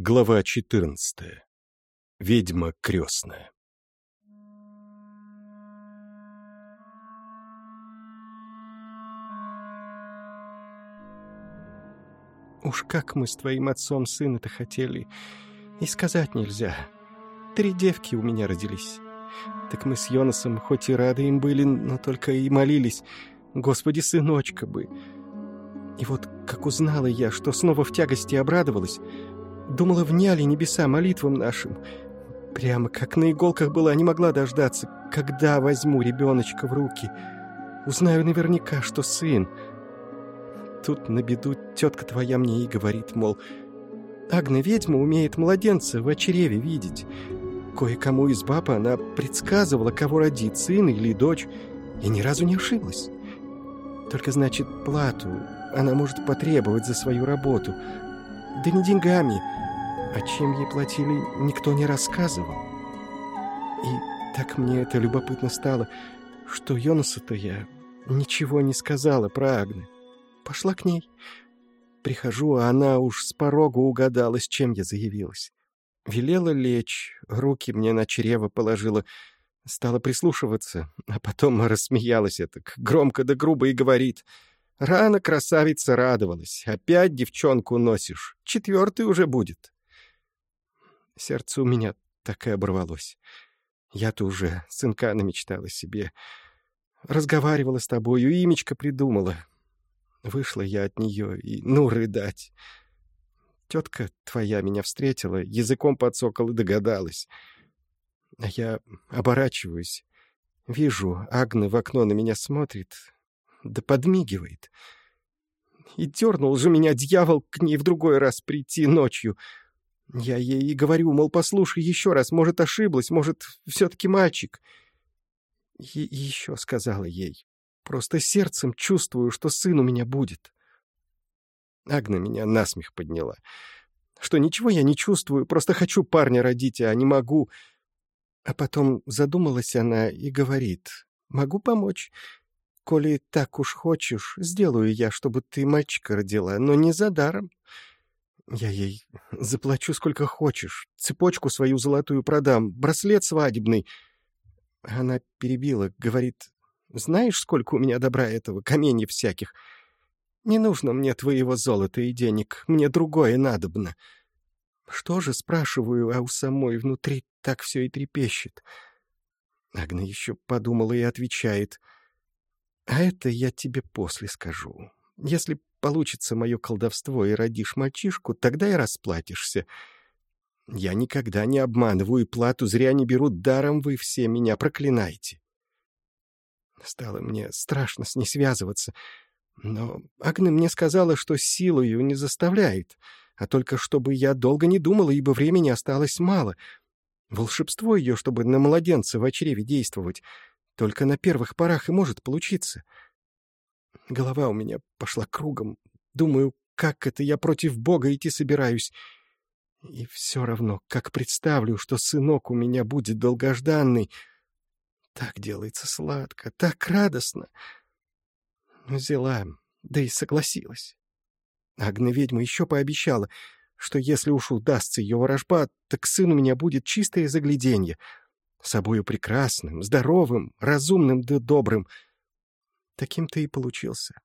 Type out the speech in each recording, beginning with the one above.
Глава 14. Ведьма крестная. Уж как мы с твоим отцом сына-то хотели, и сказать нельзя. Три девки у меня родились. Так мы с Йонасом хоть и рады им были, но только и молились. Господи, сыночка бы. И вот как узнала я, что снова в тягости обрадовалась, Думала, вняли небеса молитвам нашим. Прямо как на иголках была, не могла дождаться, когда возьму ребеночка в руки. Узнаю наверняка, что сын. Тут на беду тетка твоя мне и говорит, мол, Агна ведьма умеет младенца в очереве видеть. Кое-кому из баб она предсказывала, кого родит, сын или дочь, и ни разу не ошиблась. Только, значит, плату она может потребовать за свою работу. Да не деньгами, а чем ей платили, никто не рассказывал. И так мне это любопытно стало, что Йонасу-то я ничего не сказала про Агны. Пошла к ней. Прихожу, а она уж с порога угадала, с чем я заявилась. Велела лечь, руки мне на чрево положила, стала прислушиваться, а потом рассмеялась это громко да грубо и говорит — Рано красавица радовалась. Опять девчонку носишь. Четвертый уже будет. Сердце у меня так и оборвалось. Я-то уже сынка намечтала себе. Разговаривала с тобою, имечко придумала. Вышла я от нее и ну рыдать. Тетка твоя меня встретила, языком подсокол и догадалась. А я оборачиваюсь. Вижу, Агна в окно на меня смотрит, да подмигивает. И дернул же меня дьявол к ней в другой раз прийти ночью — я ей и говорю, мол, послушай еще раз, может, ошиблась, может, все-таки мальчик. И, еще сказала ей, просто сердцем чувствую, что сын у меня будет. Агна меня насмех подняла. Что ничего я не чувствую, просто хочу парня родить, а не могу. А потом задумалась она и говорит, могу помочь. Коли так уж хочешь, сделаю я, чтобы ты мальчика родила, но не за даром. Я ей заплачу сколько хочешь, цепочку свою золотую продам, браслет свадебный. Она перебила, говорит, знаешь, сколько у меня добра этого, каменья всяких. Не нужно мне твоего золота и денег, мне другое надобно. Что же, спрашиваю, а у самой внутри так все и трепещет. Агна еще подумала и отвечает, а это я тебе после скажу. Если получится мое колдовство и родишь мальчишку, тогда и расплатишься. Я никогда не обманываю, и плату зря не беру, даром вы все меня проклинаете. Стало мне страшно с ней связываться, но Агна мне сказала, что силою не заставляет, а только чтобы я долго не думала, ибо времени осталось мало. Волшебство ее, чтобы на младенца в чреве действовать, только на первых порах и может получиться — Голова у меня пошла кругом. Думаю, как это я против Бога идти собираюсь. И все равно, как представлю, что сынок у меня будет долгожданный, так делается сладко, так радостно. Взяла, да и согласилась. Агна-ведьма еще пообещала, что если уж удастся ее ворожба, так сын у меня будет чистое загляденье, собою прекрасным, здоровым, разумным да добрым — Таким ты и получился.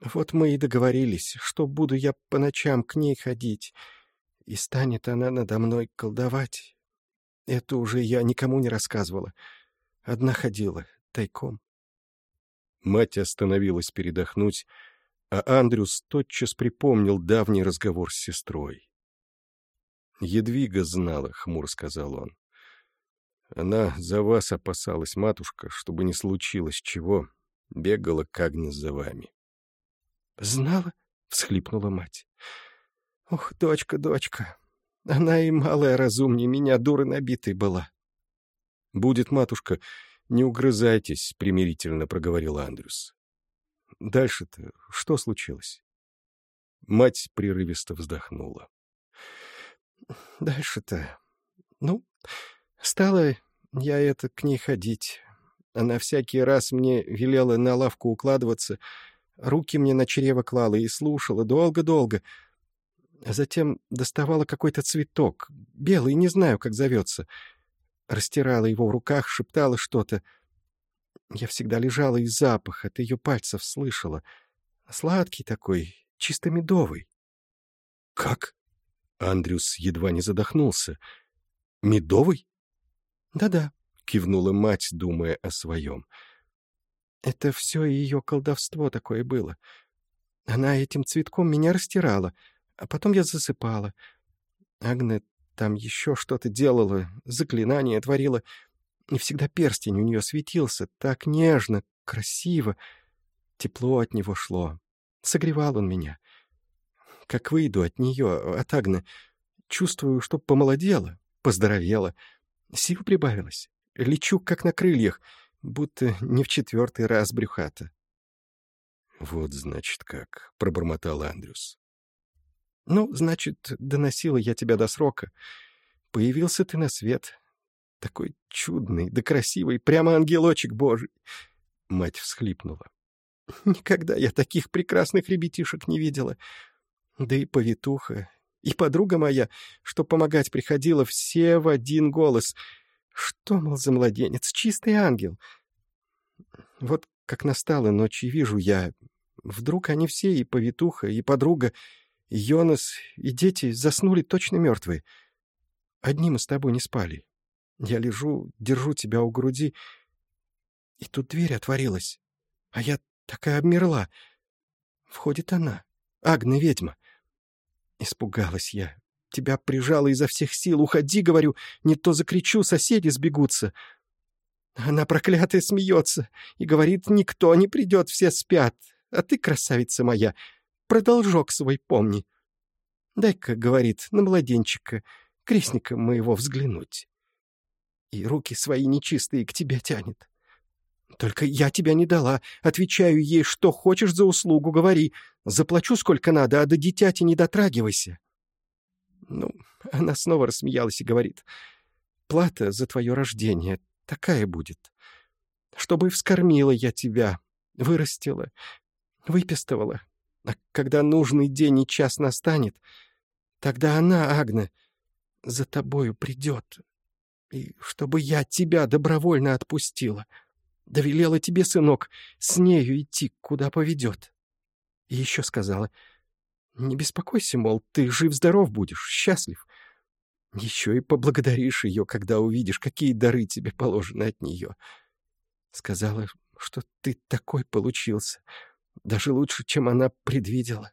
Вот мы и договорились, что буду я по ночам к ней ходить, и станет она надо мной колдовать. Это уже я никому не рассказывала. Одна ходила, тайком. Мать остановилась передохнуть, а Андрюс тотчас припомнил давний разговор с сестрой. «Едвига знала», — хмур сказал он. «Она за вас опасалась, матушка, чтобы не случилось чего, бегала к Агне за вами. «Знала?» — всхлипнула мать. «Ох, дочка, дочка, она и малая разумнее меня, дура набитой была». «Будет, матушка, не угрызайтесь», — примирительно проговорил Андрюс. «Дальше-то что случилось?» Мать прерывисто вздохнула. «Дальше-то... Ну, стала я это к ней ходить, она всякий раз мне велела на лавку укладываться, руки мне на чрево клала и слушала долго-долго. А затем доставала какой-то цветок, белый, не знаю, как зовется. Растирала его в руках, шептала что-то. Я всегда лежала и запах от ее пальцев слышала. Сладкий такой, чисто медовый. «Как?» Андрюс едва не задохнулся. «Медовый?» «Да-да», — кивнула мать, думая о своем. «Это все ее колдовство такое было. Она этим цветком меня растирала, а потом я засыпала. Агне там еще что-то делала, заклинание творила, и всегда перстень у нее светился, так нежно, красиво. Тепло от него шло. Согревал он меня. Как выйду от нее, от Агны, чувствую, что помолодела, поздоровела, сил прибавилось. Лечу, как на крыльях, будто не в четвертый раз брюхата. «Вот, значит, как», — пробормотал Андрюс. «Ну, значит, доносила я тебя до срока. Появился ты на свет. Такой чудный, да красивый, прямо ангелочек божий!» Мать всхлипнула. «Никогда я таких прекрасных ребятишек не видела. Да и повитуха, и подруга моя, что помогать приходила, все в один голос. Что, мол, за младенец? Чистый ангел!» Вот как настала ночь, и вижу я, вдруг они все, и повитуха, и подруга, и Йонас, и дети заснули точно мертвые. Одни мы с тобой не спали. Я лежу, держу тебя у груди, и тут дверь отворилась, а я такая обмерла. Входит она, Агна ведьма. Испугалась я. Тебя прижала изо всех сил. Уходи, говорю, не то закричу, соседи сбегутся. Она проклятая смеется и говорит, никто не придет, все спят. А ты, красавица моя, продолжок свой помни. Дай-ка, говорит, на младенчика, крестника моего взглянуть. И руки свои нечистые к тебе тянет. Только я тебя не дала. Отвечаю ей, что хочешь за услугу, говори. Заплачу сколько надо, а до дитяти не дотрагивайся. Ну, она снова рассмеялась и говорит. Плата за твое рождение такая будет. Чтобы вскормила я тебя, вырастила, выпистывала. А когда нужный день и час настанет, тогда она, Агна, за тобою придет. И чтобы я тебя добровольно отпустила, довелела тебе, сынок, с нею идти, куда поведет. И еще сказала, не беспокойся, мол, ты жив-здоров будешь, счастлив. Еще и поблагодаришь ее, когда увидишь, какие дары тебе положены от нее. Сказала, что ты такой получился, даже лучше, чем она предвидела.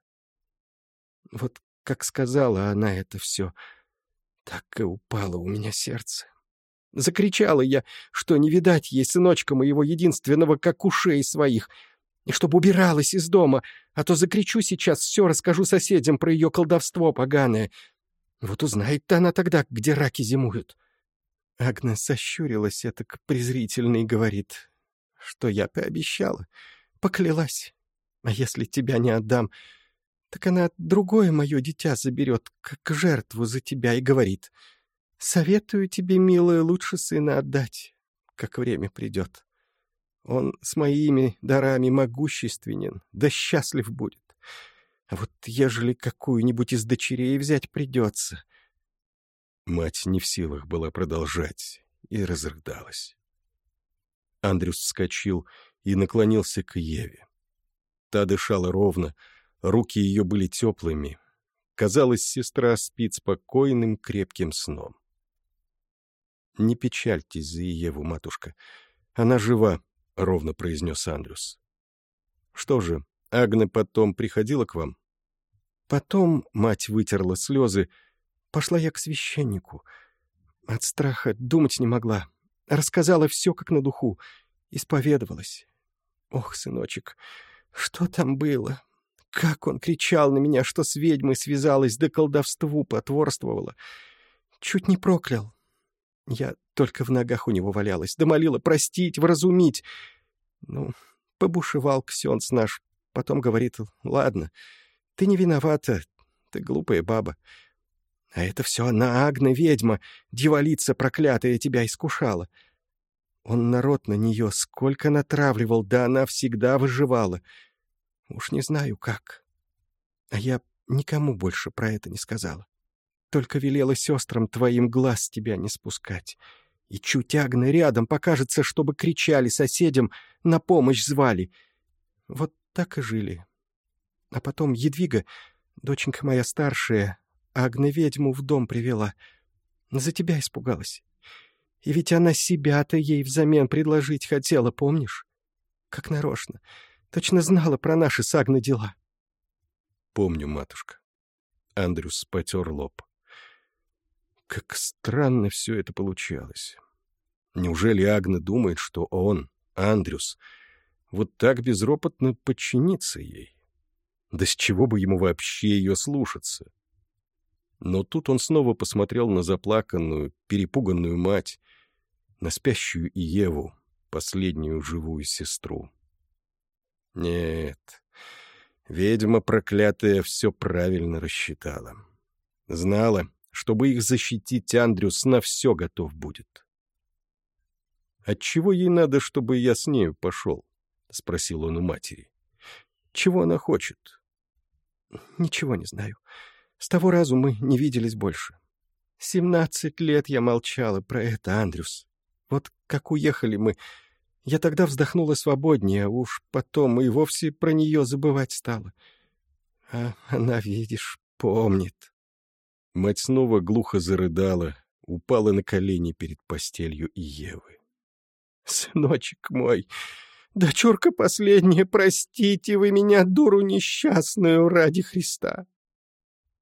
Вот как сказала она это все, так и упало у меня сердце. Закричала я, что не видать ей сыночка моего единственного, как ушей своих, и чтобы убиралась из дома, а то закричу сейчас, все расскажу соседям про ее колдовство поганое. Вот узнает-то она тогда, где раки зимуют. Агна сощурилась это презрительно и говорит, что я пообещала, поклялась. А если тебя не отдам, так она другое мое дитя заберет, как жертву за тебя, и говорит, «Советую тебе, милая, лучше сына отдать, как время придет. Он с моими дарами могущественен, да счастлив будет. А вот ежели какую-нибудь из дочерей взять придется...» Мать не в силах была продолжать и разрыдалась. Андрюс вскочил и наклонился к Еве. Та дышала ровно, руки ее были теплыми. Казалось, сестра спит спокойным, крепким сном. «Не печальтесь за Еву, матушка. Она жива», — ровно произнес Андрюс. «Что же, Агне потом приходила к вам?» «Потом мать вытерла слезы. Пошла я к священнику. От страха думать не могла. Рассказала все, как на духу. Исповедовалась. Ох, сыночек, что там было? Как он кричал на меня, что с ведьмой связалась, да колдовству потворствовала. Чуть не проклял. Я только в ногах у него валялась, да молила простить, вразумить. Ну, побушевал ксенц наш, потом говорит, ладно, ты не виновата, ты глупая баба. А это все она, Агна, ведьма, дьяволица проклятая, тебя искушала. Он народ на нее сколько натравливал, да она всегда выживала. Уж не знаю как. А я никому больше про это не сказала. Только велела сестрам твоим глаз тебя не спускать. И чуть Агна рядом покажется, чтобы кричали соседям, на помощь звали. Вот так и жили. А потом Едвига, доченька моя старшая, Агна ведьму в дом привела. За тебя испугалась. И ведь она себя-то ей взамен предложить хотела, помнишь? Как нарочно. Точно знала про наши с Агной дела. Помню, матушка. Андрюс потер лоб. Как странно все это получалось. Неужели Агна думает, что он, Андрюс, вот так безропотно подчинится ей? Да с чего бы ему вообще ее слушаться? Но тут он снова посмотрел на заплаканную, перепуганную мать, на спящую Иеву, последнюю живую сестру. Нет, ведьма проклятая все правильно рассчитала. Знала, чтобы их защитить, Андрюс на все готов будет. «Отчего ей надо, чтобы я с нею пошел?» — спросил он у матери. «Чего она хочет?» «Ничего не знаю. С того разу мы не виделись больше. Семнадцать лет я молчала про это, Андрюс. Вот как уехали мы, я тогда вздохнула свободнее, а уж потом и вовсе про нее забывать стала. А она, видишь, помнит. Мать снова глухо зарыдала, упала на колени перед постелью Евы. «Сыночек мой, дочурка последняя, простите вы меня, дуру несчастную, ради Христа!»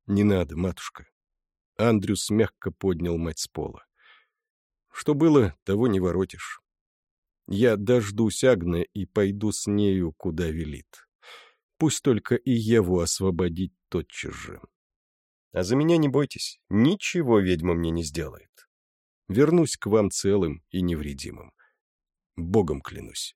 «Не надо, матушка». Андрюс мягко поднял мать с пола. «Что было, того не воротишь. Я дождусь Агне и пойду с нею, куда велит. Пусть только и Еву освободить тотчас же. А за меня не бойтесь, ничего ведьма мне не сделает. Вернусь к вам целым и невредимым. Богом клянусь.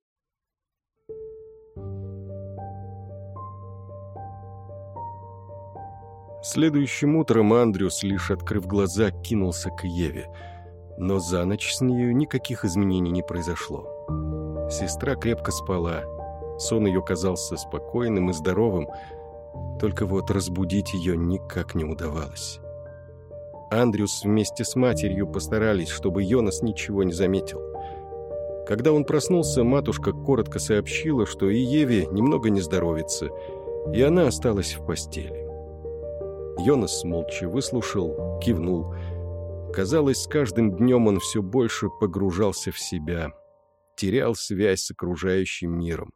Следующим утром Андрюс, лишь открыв глаза, кинулся к Еве. Но за ночь с нею никаких изменений не произошло. Сестра крепко спала. Сон ее казался спокойным и здоровым, только вот разбудить ее никак не удавалось. Андрюс вместе с матерью постарались, чтобы Йонас ничего не заметил. Когда он проснулся, матушка коротко сообщила, что и Еве немного не здоровится, и она осталась в постели. Йонас молча выслушал, кивнул. Казалось, с каждым днем он все больше погружался в себя, терял связь с окружающим миром.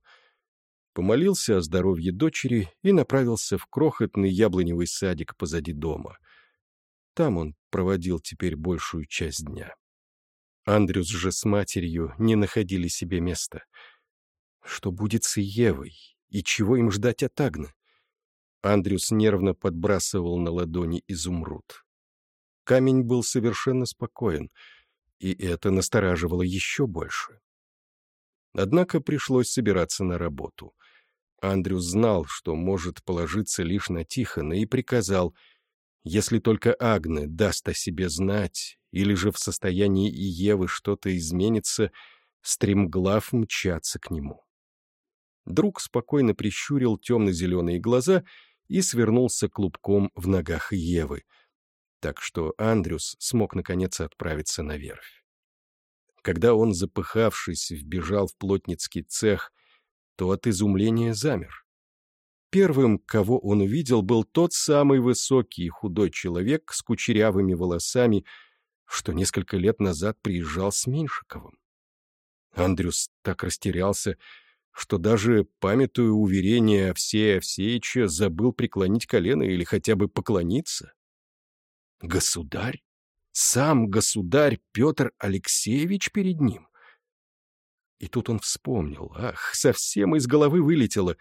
Помолился о здоровье дочери и направился в крохотный яблоневый садик позади дома. Там он проводил теперь большую часть дня. Андрюс же с матерью не находили себе места. Что будет с Евой? И чего им ждать от Агны? Андрюс нервно подбрасывал на ладони изумруд. Камень был совершенно спокоен, и это настораживало еще больше. Однако пришлось собираться на работу. Андрюс знал, что может положиться лишь на Тихона, и приказал, если только Агне даст о себе знать, или же в состоянии и Евы что-то изменится, стремглав мчаться к нему. Друг спокойно прищурил темно-зеленые глаза и свернулся клубком в ногах Евы, так что Андрюс смог наконец отправиться на верфь. Когда он, запыхавшись, вбежал в плотницкий цех, то от изумления замер. Первым, кого он увидел, был тот самый высокий и худой человек с кучерявыми волосами, что несколько лет назад приезжал с Меньшиковым. Андрюс так растерялся, что даже, памятуя уверение Овсея Овсеича, забыл преклонить колено или хотя бы поклониться. Государь? Сам государь Петр Алексеевич перед ним? И тут он вспомнил. Ах, совсем из головы вылетело.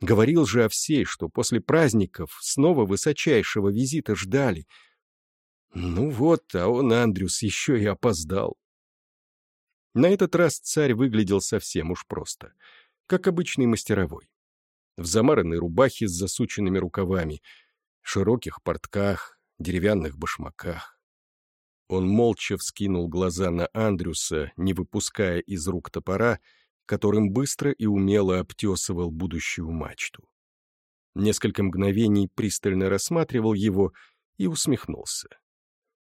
Говорил же Овсей, что после праздников снова высочайшего визита ждали. Ну вот, а он, Андрюс, еще и опоздал. На этот раз царь выглядел совсем уж просто — как обычный мастеровой. В замаранной рубахе с засученными рукавами, широких портках, деревянных башмаках. Он молча вскинул глаза на Андрюса, не выпуская из рук топора, которым быстро и умело обтесывал будущую мачту. несколько мгновений пристально рассматривал его и усмехнулся.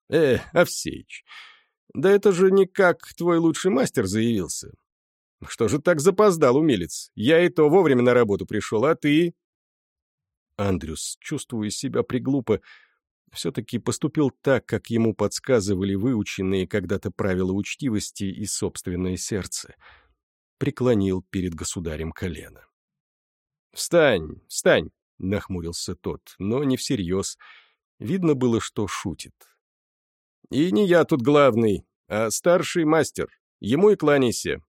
«Э, Овсеич, да это же не как твой лучший мастер заявился. Что же так запоздал, умелец? Я и то вовремя на работу пришел, а ты...» Андрюс, чувствуя себя приглупо, все-таки поступил так, как ему подсказывали выученные когда-то правила учтивости и собственное сердце. Преклонил перед государем колено. «Встань, встань!» — нахмурился тот, но не всерьез. Видно было, что шутит. «И не я тут главный, а старший мастер. Ему и кланяйся.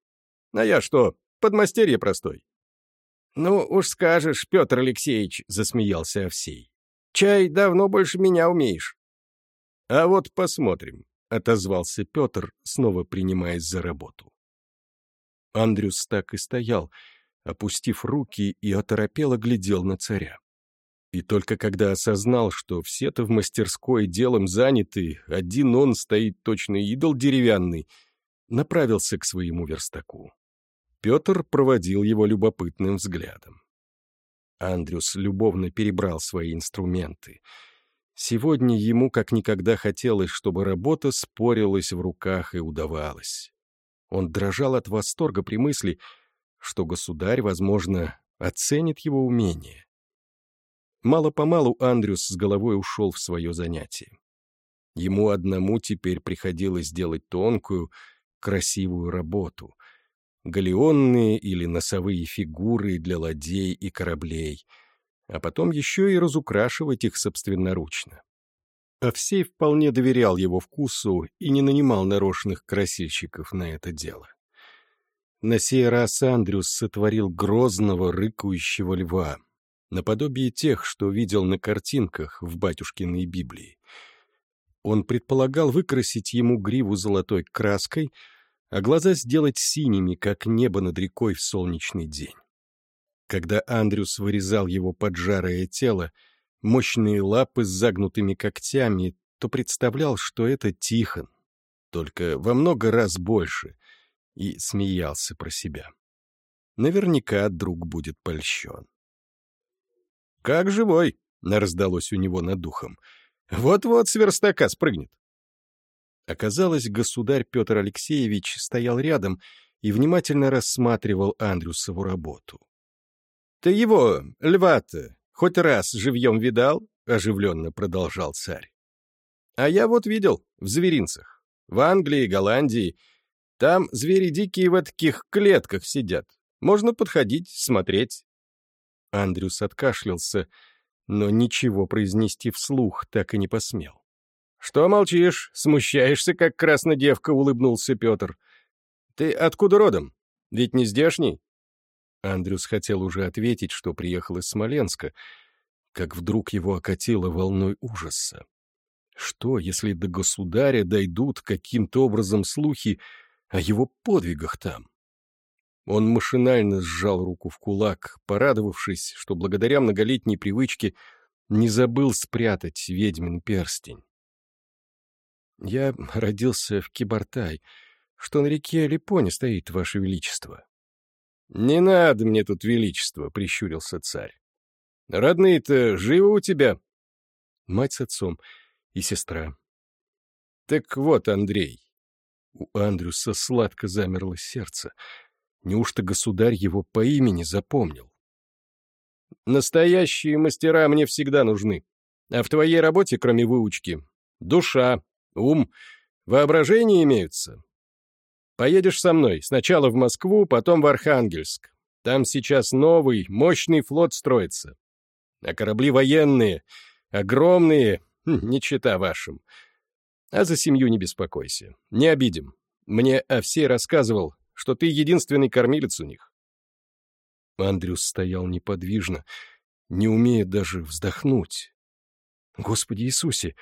А я что, подмастерье простой?» «Ну уж скажешь, Петр Алексеевич», — засмеялся Овсей. «Чай давно больше меня умеешь». «А вот посмотрим», — отозвался Петр, снова принимаясь за работу. Андрюс так и стоял, опустив руки и оторопело глядел на царя. И только когда осознал, что все-то в мастерской делом заняты, один он стоит точно идол деревянный, направился к своему верстаку. Петр проводил его любопытным взглядом. Андрюс любовно перебрал свои инструменты. Сегодня ему как никогда хотелось, чтобы работа спорилась в руках и удавалась. Он дрожал от восторга при мысли, что государь, возможно, оценит его умение. Мало-помалу Андрюс с головой ушел в свое занятие. Ему одному теперь приходилось делать тонкую, красивую работу, галеонные или носовые фигуры для ладей и кораблей, а потом еще и разукрашивать их собственноручно. Овсей вполне доверял его вкусу и не нанимал нарочных красильщиков на это дело. На сей раз Андрюс сотворил грозного рыкающего льва, наподобие тех, что видел на картинках в батюшкиной Библии. Он предполагал выкрасить ему гриву золотой краской — а глаза сделать синими, как небо над рекой в солнечный день. Когда Андрюс вырезал его поджарое тело, мощные лапы с загнутыми когтями, то представлял, что это Тихон, только во много раз больше, и смеялся про себя. Наверняка друг будет польщен. «Как живой!» — раздалось у него над духом. «Вот-вот с верстака спрыгнет». Оказалось, государь Петр Алексеевич стоял рядом и внимательно рассматривал Андрюсову работу. — Ты его, льва-то, хоть раз живьем видал? — оживленно продолжал царь. — А я вот видел, в зверинцах, в Англии, Голландии. Там звери дикие в таких клетках сидят. Можно подходить, смотреть. Андрюс откашлялся, но ничего произнести вслух так и не посмел. «Что молчишь? Смущаешься, как красная девка», — улыбнулся Петр. «Ты откуда родом? Ведь не здешний?» Андрюс хотел уже ответить, что приехал из Смоленска, как вдруг его окатило волной ужаса. Что, если до государя дойдут каким-то образом слухи о его подвигах там? Он машинально сжал руку в кулак, порадовавшись, что благодаря многолетней привычке не забыл спрятать ведьмин перстень. Я родился в Кибартай, что на реке Липоне стоит, Ваше Величество. — Не надо мне тут величество, — прищурился царь. — Родные-то живы у тебя? — Мать с отцом и сестра. — Так вот, Андрей. У Андрюса сладко замерло сердце. Неужто государь его по имени запомнил? Настоящие мастера мне всегда нужны. А в твоей работе, кроме выучки, душа, ум, воображение имеются. Поедешь со мной, сначала в Москву, потом в Архангельск. Там сейчас новый, мощный флот строится. А корабли военные, огромные, хм, не чита вашим. А за семью не беспокойся, не обидим. Мне Овсей рассказывал, что ты единственный кормилец у них. Андрюс стоял неподвижно, не умея даже вздохнуть. Господи Иисусе,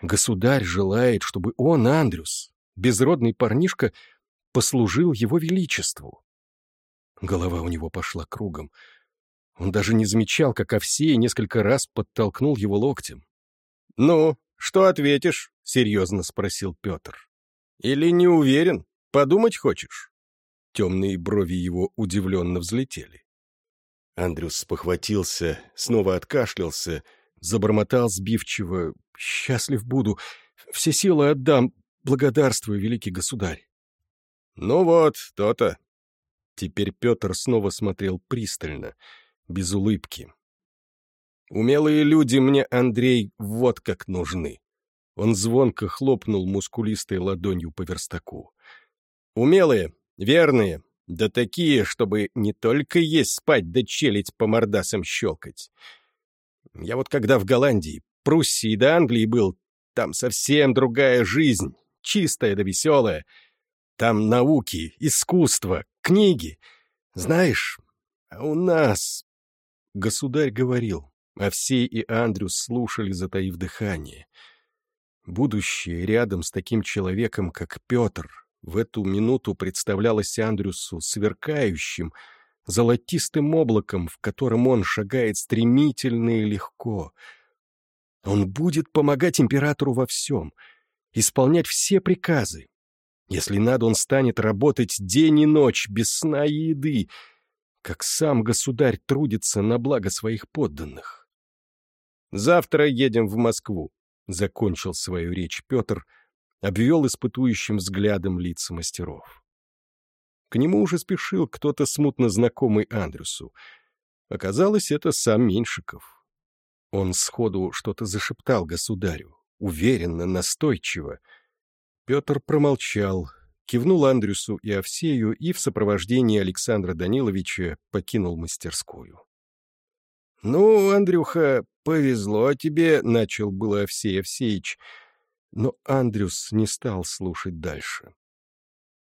Государь желает, чтобы он, Андрюс, безродный парнишка, послужил его величеству. Голова у него пошла кругом. Он даже не замечал, как Овсей несколько раз подтолкнул его локтем. — Ну, что ответишь? — серьезно спросил Петр. — Или не уверен? Подумать хочешь? Темные брови его удивленно взлетели. Андрюс спохватился, снова откашлялся, забормотал сбивчиво. «Счастлив буду, все силы отдам, благодарствую, великий государь». «Ну вот, то-то». Теперь Петр снова смотрел пристально, без улыбки. «Умелые люди мне, Андрей, вот как нужны». Он звонко хлопнул мускулистой ладонью по верстаку. «Умелые, верные, да такие, чтобы не только есть спать, да челить по мордасам щелкать. Я вот когда в Голландии, Пруссии да Англии был, там совсем другая жизнь, чистая да веселая. Там науки, искусство, книги. Знаешь, а у нас... Государь говорил, а все и Андрюс слушали, затаив дыхание. Будущее рядом с таким человеком, как Петр, в эту минуту представлялось Андрюсу сверкающим, золотистым облаком, в котором он шагает стремительно и легко. Он будет помогать императору во всем, исполнять все приказы. Если надо, он станет работать день и ночь, без сна и еды, как сам государь трудится на благо своих подданных. «Завтра едем в Москву», — закончил свою речь Петр, — обвел испытующим взглядом лица мастеров. К нему уже спешил кто-то смутно знакомый Андрюсу. Оказалось, это сам Меньшиков. Он сходу что-то зашептал государю, уверенно, настойчиво. Петр промолчал, кивнул Андрюсу и Овсею и в сопровождении Александра Даниловича покинул мастерскую. «Ну, Андрюха, повезло тебе», — начал было Овсей Овсеич, — но Андрюс не стал слушать дальше.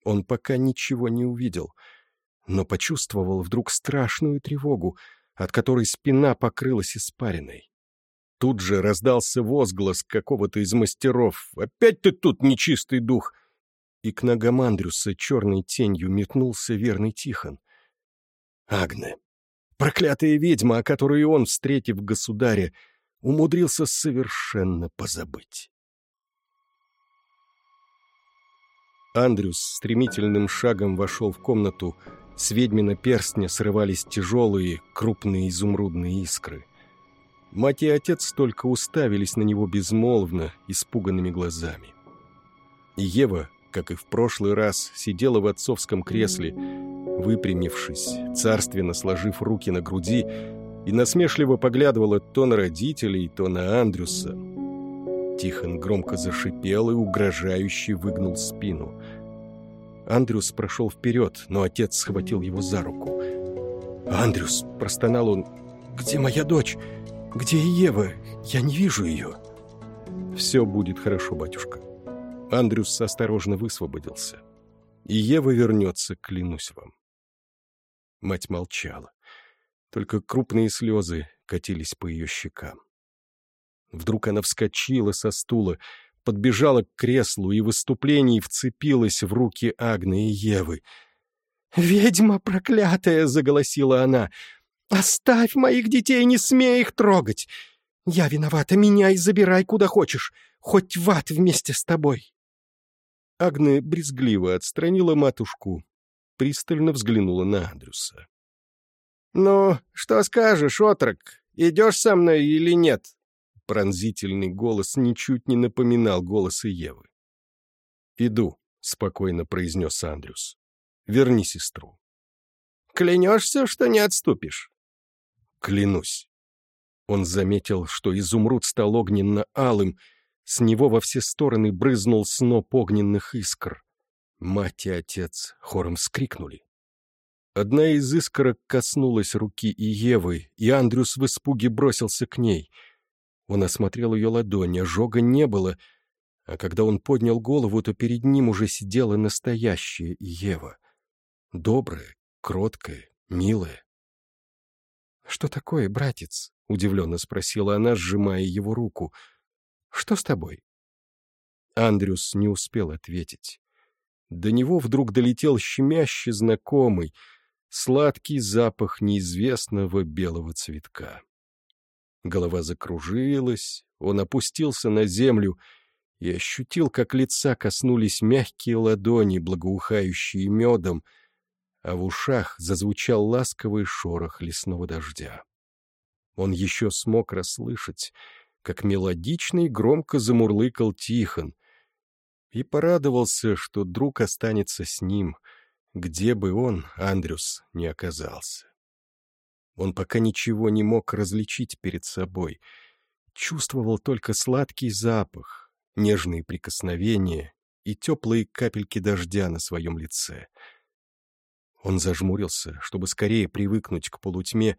Он пока ничего не увидел, но почувствовал вдруг страшную тревогу, от которой спина покрылась испариной. Тут же раздался возглас какого-то из мастеров. «Опять ты тут, нечистый дух!» И к ногам Андрюса черной тенью метнулся верный Тихон. Агне, проклятая ведьма, о которой он, встретив государя, умудрился совершенно позабыть. Андрюс стремительным шагом вошел в комнату. С ведьмина перстня срывались тяжелые, крупные изумрудные искры. Мать и отец только уставились на него безмолвно, испуганными глазами. И Ева, как и в прошлый раз, сидела в отцовском кресле, выпрямившись, царственно сложив руки на груди, и насмешливо поглядывала то на родителей, то на Андрюса, Тихон громко зашипел и угрожающе выгнул спину. Андрюс прошел вперед, но отец схватил его за руку. «Андрюс!» – простонал он. «Где моя дочь? Где Ева? Я не вижу ее!» «Все будет хорошо, батюшка». Андрюс осторожно высвободился. «И Ева вернется, клянусь вам». Мать молчала. Только крупные слезы катились по ее щекам. Вдруг она вскочила со стула, подбежала к креслу и в выступлении вцепилась в руки Агны и Евы. «Ведьма проклятая!» — заголосила она. «Оставь моих детей, не смей их трогать! Я виновата, меня и забирай куда хочешь, хоть в ад вместе с тобой!» Агна брезгливо отстранила матушку, пристально взглянула на Андрюса. «Ну, что скажешь, отрок, идешь со мной или нет?» Пронзительный голос ничуть не напоминал голоса Евы. «Иду», — спокойно произнес Андрюс. «Верни сестру». «Клянешься, что не отступишь?» «Клянусь». Он заметил, что изумруд стал огненно-алым, с него во все стороны брызнул сноп огненных искр. Мать и отец хором скрикнули. Одна из искорок коснулась руки и Евы, и Андрюс в испуге бросился к ней — он осмотрел ее ладонь, ожога не было, а когда он поднял голову, то перед ним уже сидела настоящая Ева. Добрая, кроткая, милая. «Что такое, братец?» — удивленно спросила она, сжимая его руку. «Что с тобой?» Андрюс не успел ответить. До него вдруг долетел щемяще знакомый, сладкий запах неизвестного белого цветка. Голова закружилась, он опустился на землю и ощутил, как лица коснулись мягкие ладони, благоухающие медом, а в ушах зазвучал ласковый шорох лесного дождя. Он еще смог расслышать, как мелодично и громко замурлыкал Тихон, и порадовался, что друг останется с ним, где бы он, Андрюс, не оказался. Он пока ничего не мог различить перед собой, чувствовал только сладкий запах, нежные прикосновения и теплые капельки дождя на своем лице. Он зажмурился, чтобы скорее привыкнуть к полутьме,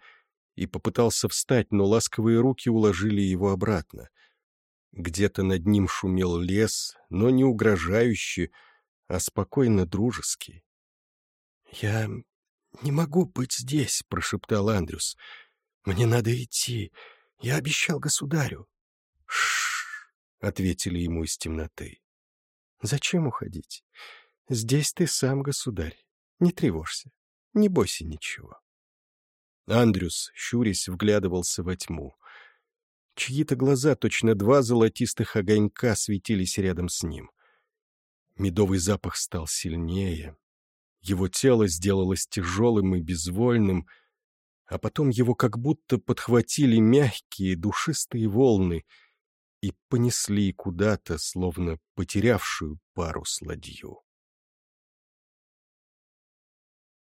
и попытался встать, но ласковые руки уложили его обратно. Где-то над ним шумел лес, но не угрожающе, а спокойно дружеский. «Я не могу быть здесь», — прошептал Андрюс. «Мне надо идти. Я обещал государю». «Ш-ш-ш», ответили ему из темноты. «Зачем уходить? Здесь ты сам государь. Не тревожься. Не бойся ничего». Андрюс, щурясь, вглядывался во тьму. Чьи-то глаза, точно два золотистых огонька, светились рядом с ним. Медовый запах стал сильнее. Его тело сделалось тяжелым и безвольным, а потом его как будто подхватили мягкие душистые волны и понесли куда-то, словно потерявшую парус ладью.